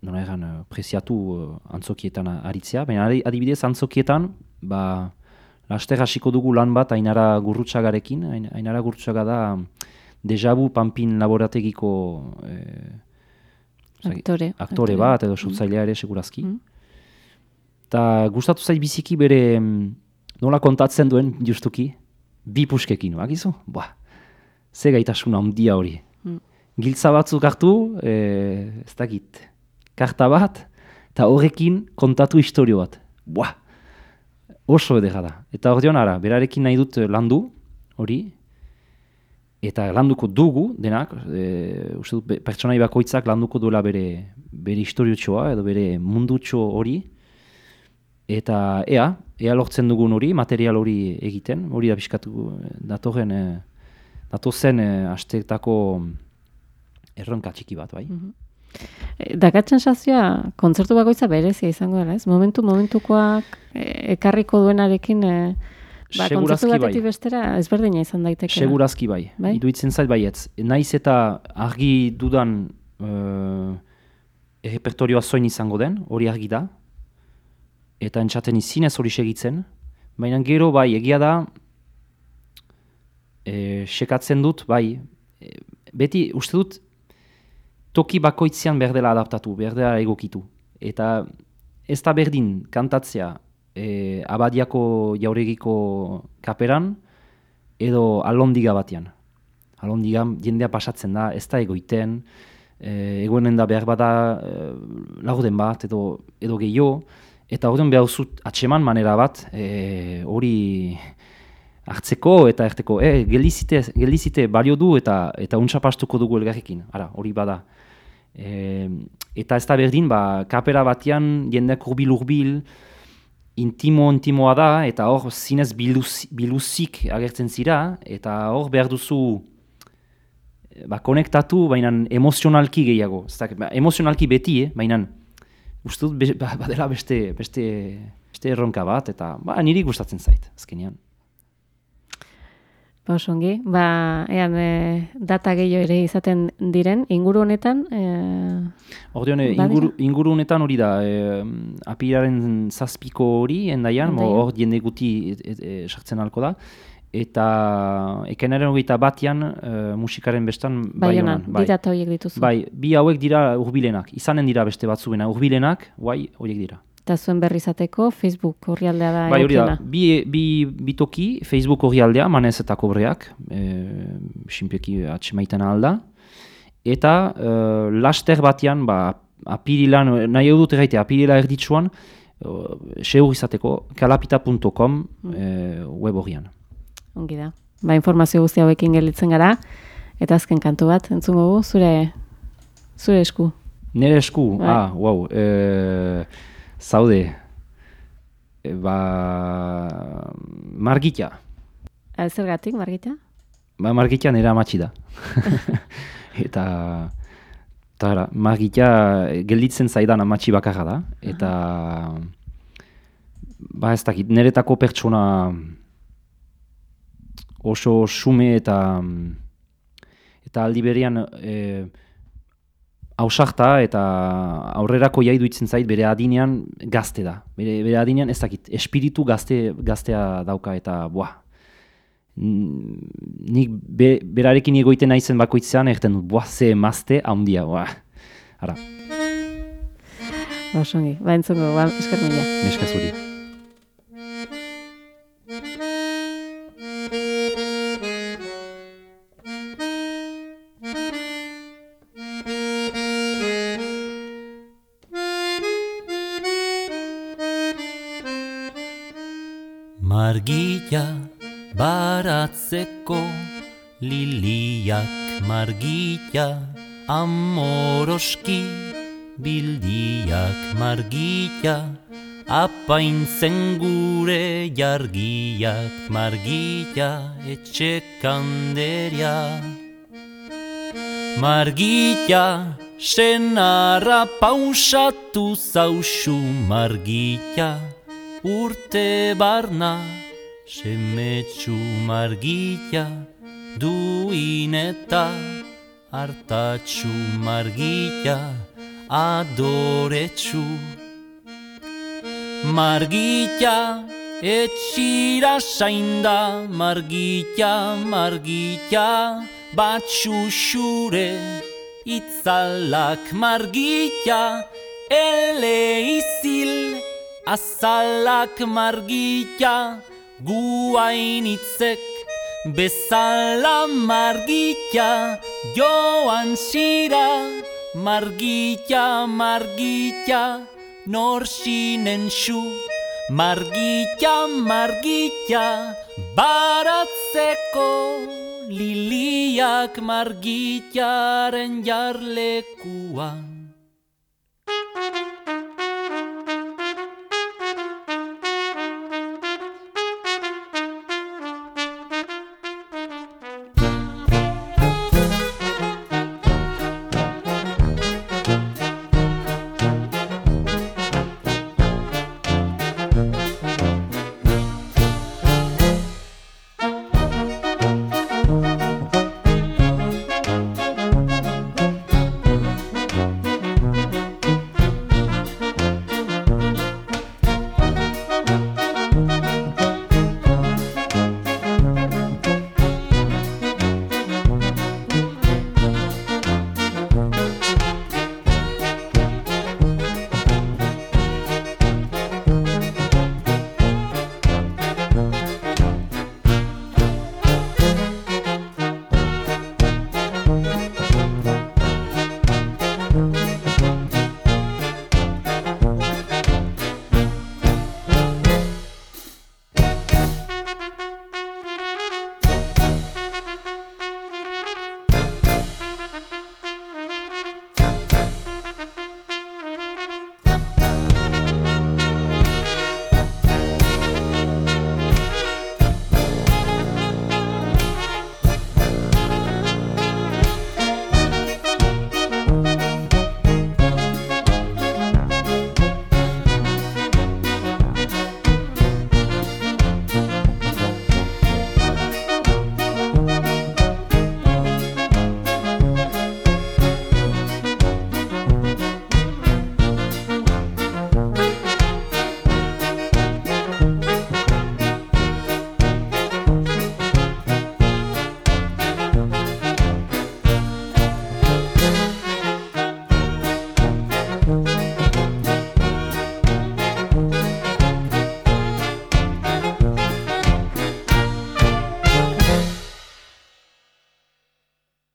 nola egan, eh, preziatu eh, antzokietan aritzea, baina adi- adibidez antzokietan, ba, laster hasiko dugu lan bat Ainara Gurrutxagarekin, Ain- Ainara Gurrutxaga da Dejabu Pampin laborategiko eh, zagi- Aktore. aktore bat, edo sortzailea ere segurazki. Mm. Eta gustatu zait biziki bere mm, nola kontatzen duen justuki, bi puskekin, bakizu? Ba, ze gaitasun handia hori. Mm. Giltza batzuk hartu, e, ez dakit, karta bat, eta horrekin kontatu historio bat. Buah, oso edera da. Eta hor ara, berarekin nahi dut eh, landu, hori, eta landuko dugu, denak, e, uste dut, pertsonai bakoitzak landuko duela bere, bere historiotxoa, edo bere mundutxo hori, eta ea, ea lortzen dugun hori, material hori egiten, hori da pixkatu datorren, e, datozen e, asteetako erronka txiki bat, bai. E, Dakatzen sazioa, kontzertu bakoitza berezia izango dela, ez? Momentu, momentukoak e, ekarriko duenarekin, e, ba, kontzertu bai. batetik bestera ezberdina izan daiteke. Segurazki bai. Bai? Iduitzen zait baietz. Naiz eta argi dudan uh, repertorioa zoin izango den, hori argi da. Eta entzaten izinez hori segitzen. Baina gero bai, egia da, e, sekatzen dut, bai, e, beti uste dut, toki bakoitzean behar dela adaptatu, behar dela egokitu. Eta ez da berdin kantatzea e, abadiako jauregiko kaperan, edo alondiga batean. Alondiga jendea pasatzen da, ez da egoiten, e, egoenen da behar bada e, laurden bat, edo, edo gehiago, eta horren behar zut atseman manera bat, e, hori hartzeko eta erteko, e, gelizite, gelizite balio du eta eta untsa pastuko dugu elgarrekin, ara, hori bada. E, eta ez da berdin, ba, kapera batean jendeak urbil urbil, intimo intimoa da, eta hor zinez biluz, biluzik agertzen zira, eta hor behar duzu ba, konektatu, baina emozionalki gehiago. Dakit, ba, emozionalki beti, eh? baina uste dut be, ba, badela beste, beste, beste erronka bat, eta ba, niri gustatzen zait, azkenean. Ba, oso ongi. Ba, ean, e, data gehiago ere izaten diren, inguru honetan, e, Ordeon, Badira? inguru, inguru honetan hori da, e, apiraren zazpiko hori, endaian, hor jende guti e, e, e, sartzen halko da, eta ekenaren hogeita batian e, musikaren bestan Baionan, Baionan, bi data horiek dituzu. Bai, bi hauek dira hurbilenak, izanen dira beste batzuena, hurbilenak, guai, horiek dira. Eta zuen berri izateko Facebook horrialdea da Bai, hori da, bi, bi, bi toki, Facebook hori aldea, manez eta kobreak, e, sinpeki atxemaiten alda, eta e, laster batean, ba, apirilan, nahi dut erraite, apirila erditsuan, seur izateko, kalapita.com e, web horrian. Ongi da. Ba, informazio guzti hauekin gelditzen gara, eta azken kantu bat, entzungo gu, zure, zure esku. Nere esku, Bai. ah, wow, e, zaude, e, ba, margita. Eh, Zergatik, Margita? Ba, margita nera amatxi da. eta, eta ara, margita gelditzen zaidan amatxi bakarra da. Eta, ba ez dakit, niretako pertsona oso sume eta eta aldi berean e, ausarta eta aurrerako jaidu itzen zait bere adinean gazte da. Bere, bere adinean ez dakit, espiritu gazte, gaztea dauka eta buah. Nik be, berarekin egoiten naizen bakoitzean egiten dut, buah, ze emazte handia, buah. Ara, Osongi, ba entzungo, ba, esker mila. neska zuri. Baratzeko liliak margila amoroski bildiak margila apaintzen gure jargiak margila etxekanderia Margita, senarra pausatu zausu Margita, urte barna Semetsu Margita, duin eta hartatsu Margita, adoretsu. Margita, etxira sainda, Margita, Margita, batxuxure, itzalak Margita, ele izil, azalak Margita, guainitzek, bezala Margita, joan xira, Margita, Margita, norsinen xu, Margita, Margita, baratzeko liliak margitaren jarlekuan.